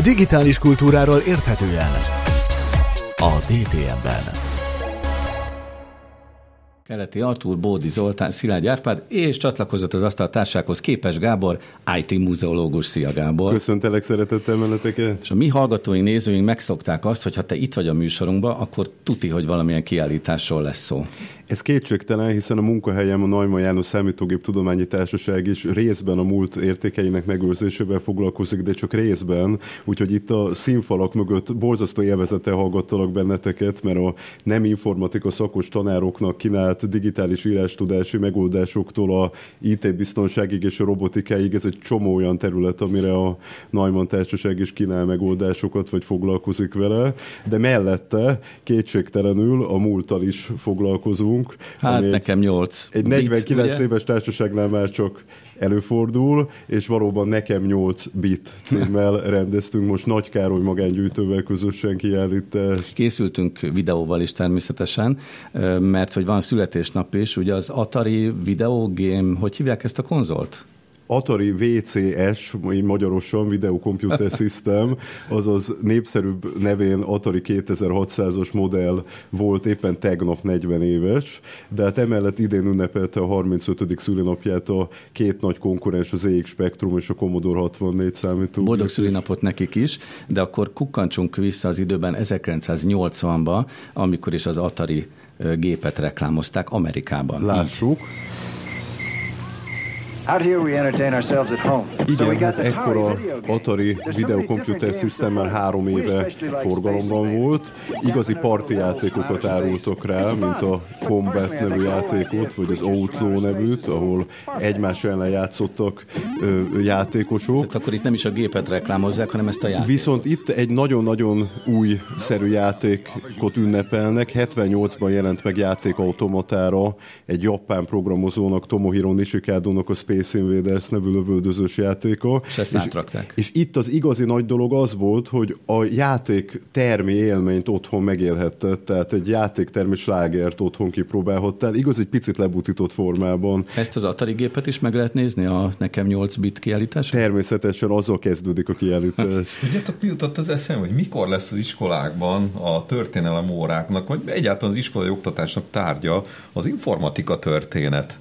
Digitális kultúráról érthetően a DTM-ben. Keleti Artúr, Bódi Zoltán, Szilágy Árpád, és csatlakozott az asztal társához Képes Gábor, IT muzeológus. Szia Gábor! Köszöntelek szeretettel meneteket! És a mi hallgatóink, nézőink megszokták azt, hogy ha te itt vagy a műsorunkban, akkor tuti, hogy valamilyen kiállításról lesz szó. Ez kétségtelen, hiszen a munkahelyem a Neumann János Számítógép Tudományi Társaság is részben a múlt értékeinek megőrzésével foglalkozik, de csak részben, úgyhogy itt a színfalak mögött borzasztó élvezete hallgattalak benneteket, mert a nem informatika szakos tanároknak kínált digitális írástudási megoldásoktól a IT biztonságig és a robotikáig, ez egy csomó olyan terület, amire a Neumann Társaság is kínál megoldásokat, vagy foglalkozik vele, de mellette kétségtelenül a múlttal is foglalkozunk, vagyunk. Hát nekem nyolc. Egy 49 bit, éves társaságnál már csak előfordul, és valóban nekem 8 bit címmel rendeztünk most Nagy Károly magángyűjtővel közösen kiállítást. Készültünk videóval is természetesen, mert hogy van születésnap is, ugye az Atari videogame, hogy hívják ezt a konzolt? Atari VCS, így magyarosan Video Computer System, azaz népszerűbb nevén Atari 2600-as modell volt éppen tegnap 40 éves, de hát emellett idén ünnepelte a 35. szülinapját a két nagy konkurens, az ZX Spectrum és a Commodore 64 számítógép. Boldog szülinapot nekik is, de akkor kukkantsunk vissza az időben 1980-ba, amikor is az Atari gépet reklámozták Amerikában. Lássuk. Így. Igen, hát ekkor a Atari Video Computer System már három éve forgalomban volt. Igazi parti játékokat árultak rá, mint a Combat nevű játékot, vagy az Outlaw nevűt, ahol egymás ellen játszottak ö, játékosok. Tehát akkor itt nem is a gépet reklámozzák, hanem ezt a játékot. Viszont itt egy nagyon-nagyon új szerű játékot ünnepelnek. 78-ban jelent meg játékautomatára egy japán programozónak, Tomohiro Nishikado-nak a Space Invaders nevű lövöldözős játéka. És ezt és, átrakták. És itt az igazi nagy dolog az volt, hogy a játék termi élményt otthon megélhette, tehát egy játéktermi slágert otthon kipróbálhattál, igaz, egy picit lebutított formában. Ezt az Atari gépet is meg lehet nézni a nekem 8 bit kiállítás? Természetesen azzal kezdődik a kiállítás. Mi jutott az eszem, hogy mikor lesz az iskolákban a történelem óráknak, vagy egyáltalán az iskolai oktatásnak tárgya az informatika történet?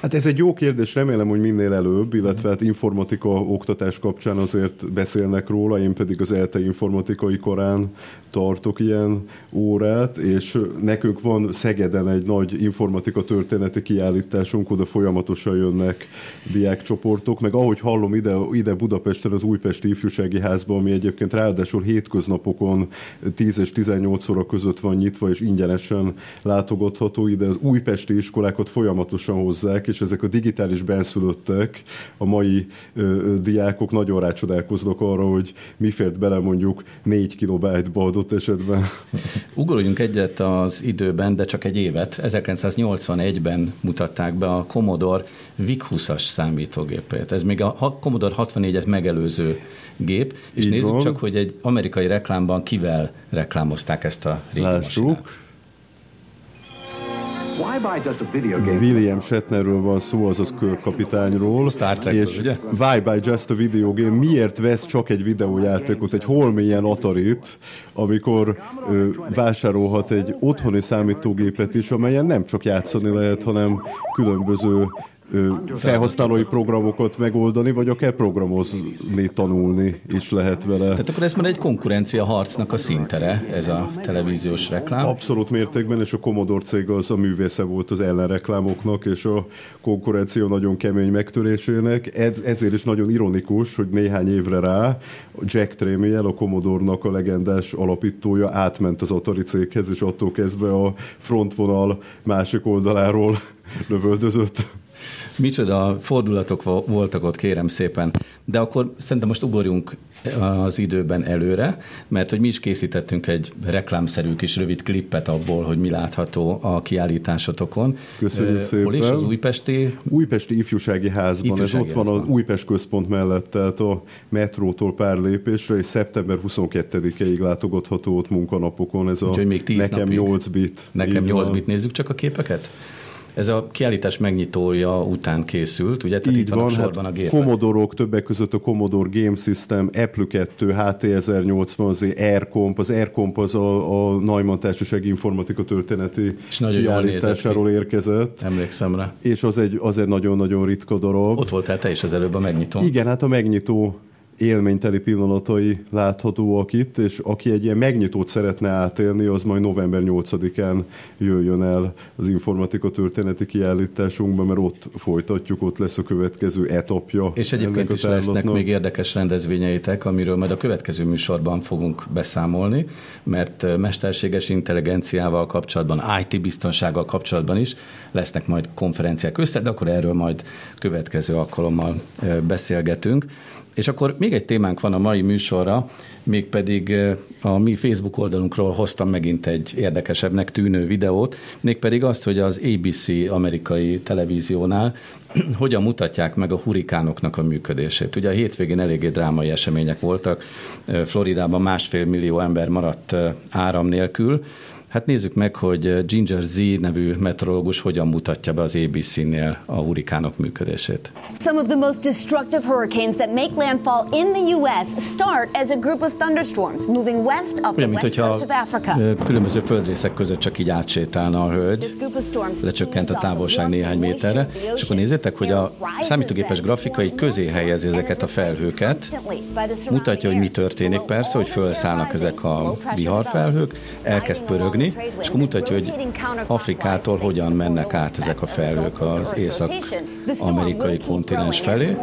Hát ez egy jó kérdés, remélem, hogy minél előbb, illetve hát informatika oktatás kapcsán azért beszélnek róla, én pedig az ELTE informatikai korán tartok ilyen órát, és nekünk van Szegeden egy nagy informatika történeti kiállításunk, oda folyamatosan jönnek diákcsoportok, meg ahogy hallom ide, ide Budapesten az Újpesti Ifjúsági Házban, ami egyébként ráadásul hétköznapokon 10 és 18 óra között van nyitva, és ingyenesen látogatható ide, az újpesti iskolákat folyamatosan hozzák, és ezek a digitális benszülöttek, a mai ö, diákok nagyon rácsodálkoznak arra, hogy mi fért bele mondjuk 4 kilobájtba adott esetben. Ugoljunk egyet az időben, de csak egy évet. 1981-ben mutatták be a Commodore VIC-20-as számítógépét. Ez még a Commodore 64-et megelőző gép, és Így nézzük van. csak, hogy egy amerikai reklámban kivel reklámozták ezt a régi Lássuk. Masinát. William Shatnerről van szó, azaz körkapitányról. Star Trek, és ugye? Why buy just a video game? Miért vesz csak egy videójátékot, egy holmilyen Atarit, amikor ö, vásárolhat egy otthoni számítógépet is, amelyen nem csak játszani lehet, hanem különböző felhasználói programokat megoldani, vagy akár programozni, tanulni is lehet vele. Tehát akkor ez már egy konkurencia harcnak a szintere, ez a televíziós reklám? Abszolút mértékben, és a Commodore cég az a művésze volt az ellenreklámoknak, és a konkurencia nagyon kemény megtörésének. Ez, ezért is nagyon ironikus, hogy néhány évre rá Jack Tramiel, a Commodore-nak a legendás alapítója átment az Atari céghez, és attól kezdve a frontvonal másik oldaláról lövöldözött. Micsoda fordulatok voltak ott, kérem szépen. De akkor szerintem most ugorjunk az időben előre, mert hogy mi is készítettünk egy reklámszerű kis rövid klippet abból, hogy mi látható a kiállításotokon. Köszönjük szépen. Hol is? Az Újpesti? Újpesti Ifjúsági Házban. Ifjúsági Ez ott van az Újpest központ mellett, tehát a metrótól pár lépésre, és szeptember 22-ig látogatható ott munkanapokon. Ez a Úgyhogy még 10 nekem napig. 8 bit. Nekem 8 bit. Nézzük csak a képeket? Ez a kiállítás megnyitója után készült, ugye? Tehát Így itt van, van a sorban hát a gépek. Commodore-ok, többek között a Commodore Game System, Apple 2, HT1080, az AirComp, az AirComp az a, a Neumann Társaság Informatika Történeti és kiállításáról érkezett. Emlékszem rá. És az egy, az egy nagyon-nagyon ritka darab. Ott voltál te is az előbb a megnyitó. Igen, hát a megnyitó élményteli pillanatai láthatóak itt, és aki egy ilyen megnyitót szeretne átélni, az majd november 8-án jöjjön el az informatika történeti kiállításunkba, mert ott folytatjuk, ott lesz a következő etapja. És egyébként is lesznek még érdekes rendezvényeitek, amiről majd a következő műsorban fogunk beszámolni, mert mesterséges intelligenciával kapcsolatban, IT biztonsággal kapcsolatban is lesznek majd konferenciák össze, de akkor erről majd következő alkalommal beszélgetünk. És akkor még egy témánk van a mai műsorra, mégpedig a mi Facebook oldalunkról hoztam megint egy érdekesebbnek tűnő videót, mégpedig azt, hogy az ABC amerikai televíziónál hogyan mutatják meg a hurikánoknak a működését. Ugye a hétvégén eléggé drámai események voltak, Floridában másfél millió ember maradt áram nélkül, Hát nézzük meg, hogy Ginger Z nevű meteorológus hogyan mutatja be az ABC-nél a hurikánok működését. Some of the most destructive hurricanes that make landfall in the US start as a group of thunderstorms moving west of the west coast of Africa. különböző földrészek között csak így átsétálna a hölgy, lecsökkent a távolság néhány méterre, és akkor nézzétek, hogy a számítógépes grafika így közé helyezi ezeket a felhőket, mutatja, hogy mi történik persze, hogy felszállnak ezek a viharfelhők, elkezd pörögni, mozogni, és akkor mutatja, hogy Afrikától hogyan mennek át ezek a felhők az észak-amerikai kontinens felé.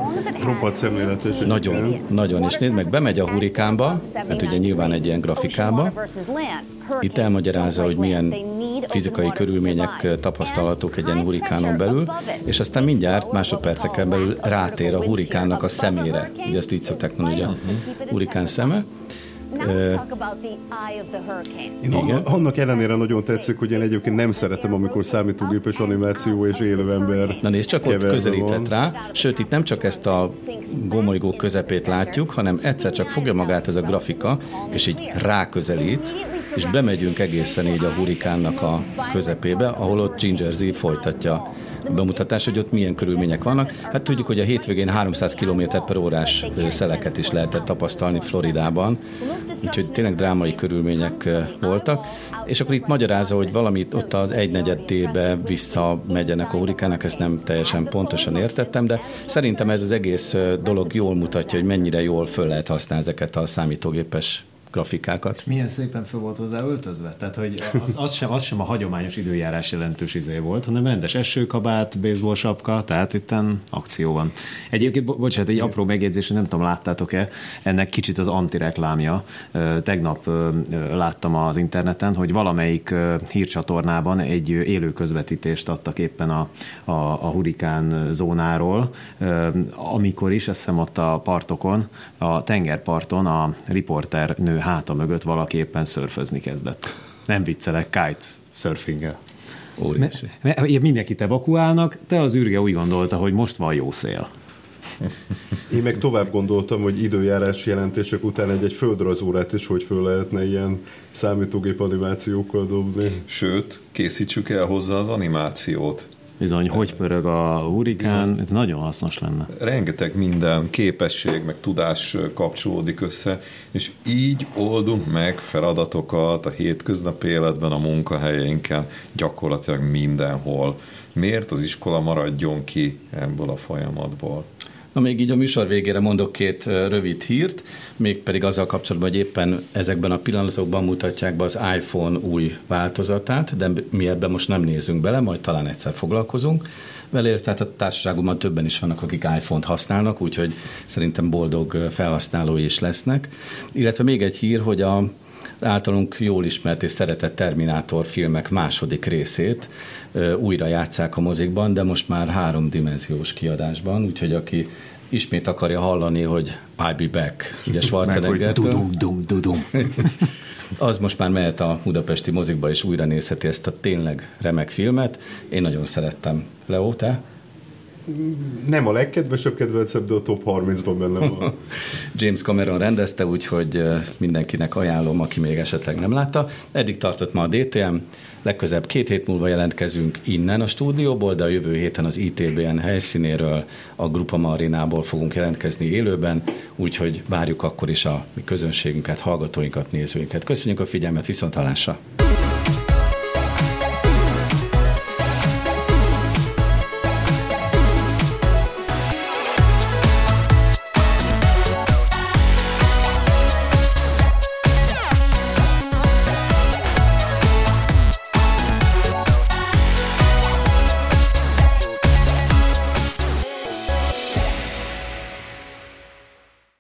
Roppant szemléletes. Nagyon, nagyon. És nézd meg, bemegy a hurikánba, hát ugye nyilván egy ilyen grafikába, itt elmagyarázza, hogy milyen fizikai körülmények tapasztalatok egy ilyen hurikánon belül, és aztán mindjárt másodperceken belül rátér a hurikánnak a szemére. Ugye ezt így szokták mondani, hogy a hurikán szeme, igen. Annak ellenére nagyon tetszik, hogy én egyébként nem szeretem, amikor számítógépes animáció és élő ember Na nézd, csak ott közelített rá, sőt itt nem csak ezt a gomolygó közepét látjuk, hanem egyszer csak fogja magát ez a grafika, és így ráközelít, és bemegyünk egészen így a hurikánnak a közepébe, ahol ott Ginger Z folytatja bemutatás, hogy ott milyen körülmények vannak. Hát tudjuk, hogy a hétvégén 300 km per órás szeleket is lehetett tapasztalni Floridában, úgyhogy tényleg drámai körülmények voltak. És akkor itt magyarázza, hogy valamit ott az egynegyedébe visszamegyenek a hurikának, ezt nem teljesen pontosan értettem, de szerintem ez az egész dolog jól mutatja, hogy mennyire jól föl lehet használni ezeket a számítógépes grafikákat. Milyen szépen fel volt hozzá öltözve. Tehát, hogy az, az, sem, az sem a hagyományos időjárás jelentős izé volt, hanem rendes esőkabát, baseball sapka, tehát itt akció van. Egyébként, bo- bocsánat, egy apró megjegyzés, nem tudom, láttátok-e, ennek kicsit az antireklámja. Tegnap láttam az interneten, hogy valamelyik hírcsatornában egy élő közvetítést adtak éppen a, a, a hurikán zónáról, amikor is, azt hiszem ott a partokon, a tengerparton a riporter nő háta mögött valaki éppen szörfözni kezdett. Nem viccelek, kite surfinggel. Óriási. Mindenkit evakuálnak, de az űrge úgy gondolta, hogy most van jó szél. Én meg tovább gondoltam, hogy időjárás jelentések után egy-egy földrajzórát is hogy föl lehetne ilyen számítógép animációkkal dobni. Sőt, készítsük el hozzá az animációt. Bizony, hogy pörög a hurikán, ez nagyon hasznos lenne. Rengeteg minden képesség, meg tudás kapcsolódik össze, és így oldunk meg feladatokat a hétköznapi életben, a munkahelyeinken, gyakorlatilag mindenhol. Miért az iskola maradjon ki ebből a folyamatból? Na még így a műsor végére mondok két rövid hírt, mégpedig azzal kapcsolatban, hogy éppen ezekben a pillanatokban mutatják be az iPhone új változatát, de mi ebben most nem nézünk bele, majd talán egyszer foglalkozunk vele, tehát a társaságomban többen is vannak, akik iPhone-t használnak, úgyhogy szerintem boldog felhasználói is lesznek. Illetve még egy hír, hogy a általunk jól ismert és szeretett Terminátor filmek második részét újra játszák a mozikban, de most már háromdimenziós kiadásban, úgyhogy aki ismét akarja hallani, hogy I'll be back, ugye schwarzenegger dudum, dum, dudum. az most már mehet a budapesti mozikba, és újra nézheti ezt a tényleg remek filmet. Én nagyon szerettem. Leo, te? Nem a legkedvesebb kedvencebb, de a top 30-ban benne van. James Cameron rendezte, úgyhogy mindenkinek ajánlom, aki még esetleg nem látta. Eddig tartott ma a DTM, legközebb két hét múlva jelentkezünk innen a stúdióból, de a jövő héten az ITBN helyszínéről, a Grupa Marinából fogunk jelentkezni élőben, úgyhogy várjuk akkor is a mi közönségünket, hallgatóinkat, nézőinket. Köszönjük a figyelmet, viszont hallásra!